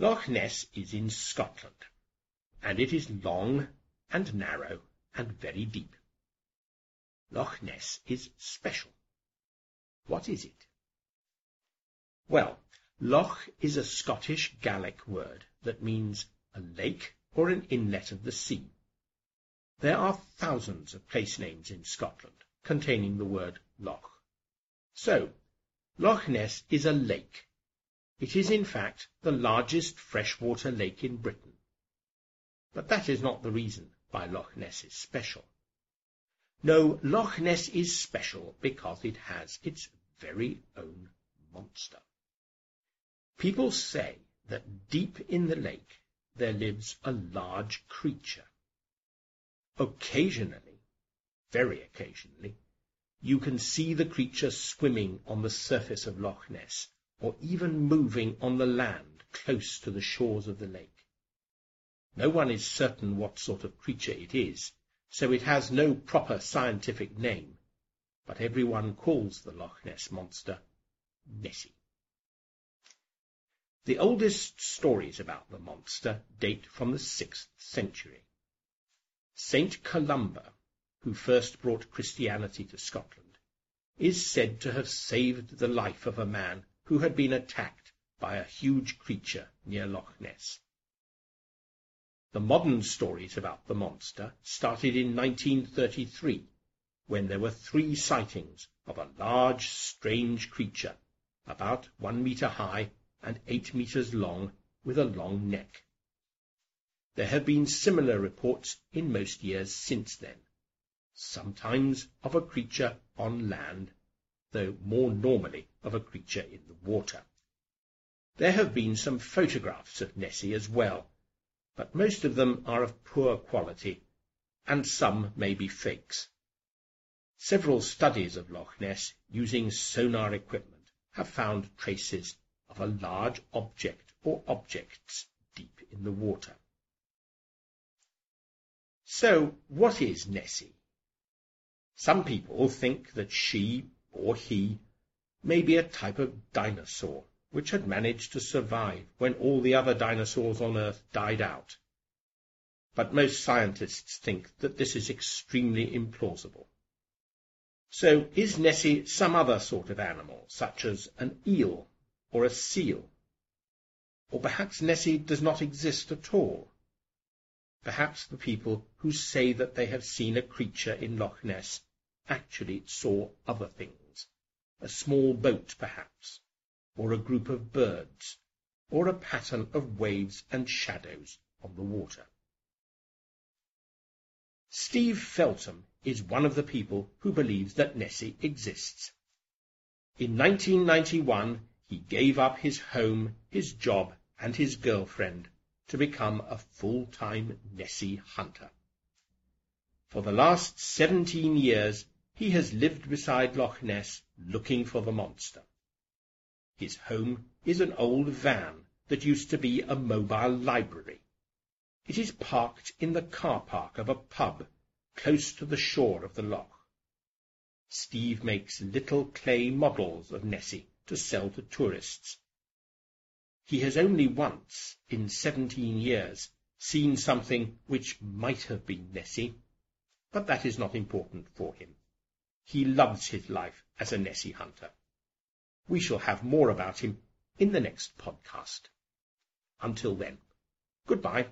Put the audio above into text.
Loch Ness is in Scotland, and it is long and narrow and very deep. Loch Ness is special. What is it? Well, loch is a Scottish Gaelic word that means a lake or an inlet of the sea. There are thousands of place names in Scotland containing the word loch. So, Loch Ness is a lake. It is, in fact, the largest freshwater lake in Britain. But that is not the reason why Loch Ness is special. No, Loch Ness is special because it has its very own monster. People say that deep in the lake there lives a large creature. Occasionally, very occasionally, you can see the creature swimming on the surface of Loch Ness, or even moving on the land close to the shores of the lake. No one is certain what sort of creature it is, so it has no proper scientific name, but everyone calls the Loch Ness monster Nessie. The oldest stories about the monster date from the sixth century. Saint Columba, who first brought Christianity to Scotland, is said to have saved the life of a man who had been attacked by a huge creature near Loch Ness. The modern stories about the monster started in 1933, when there were three sightings of a large, strange creature, about one metre high and eight metres long, with a long neck. There have been similar reports in most years since then, sometimes of a creature on land, though more normally of a creature in the water. There have been some photographs of Nessie as well, but most of them are of poor quality, and some may be fakes. Several studies of Loch Ness using sonar equipment have found traces of a large object or objects deep in the water. So, what is Nessie? Some people think that she, or he, may be a type of dinosaur, which had managed to survive when all the other dinosaurs on Earth died out. But most scientists think that this is extremely implausible. So is Nessie some other sort of animal, such as an eel or a seal? Or perhaps Nessie does not exist at all? Perhaps the people who say that they have seen a creature in Loch Ness actually saw other things. A small boat, perhaps, or a group of birds, or a pattern of waves and shadows on the water. Steve Feltham is one of the people who believes that Nessie exists. In 1991, he gave up his home, his job, and his girlfriend to become a full-time Nessie hunter. For the last 17 years, he has lived beside Loch Ness looking for the monster. His home is an old van that used to be a mobile library. It is parked in the car park of a pub close to the shore of the loch. Steve makes little clay models of Nessie to sell to tourists. He has only once, in seventeen years, seen something which might have been Nessie, but that is not important for him. He loves his life as a Nessie hunter. We shall have more about him in the next podcast. Until then, goodbye.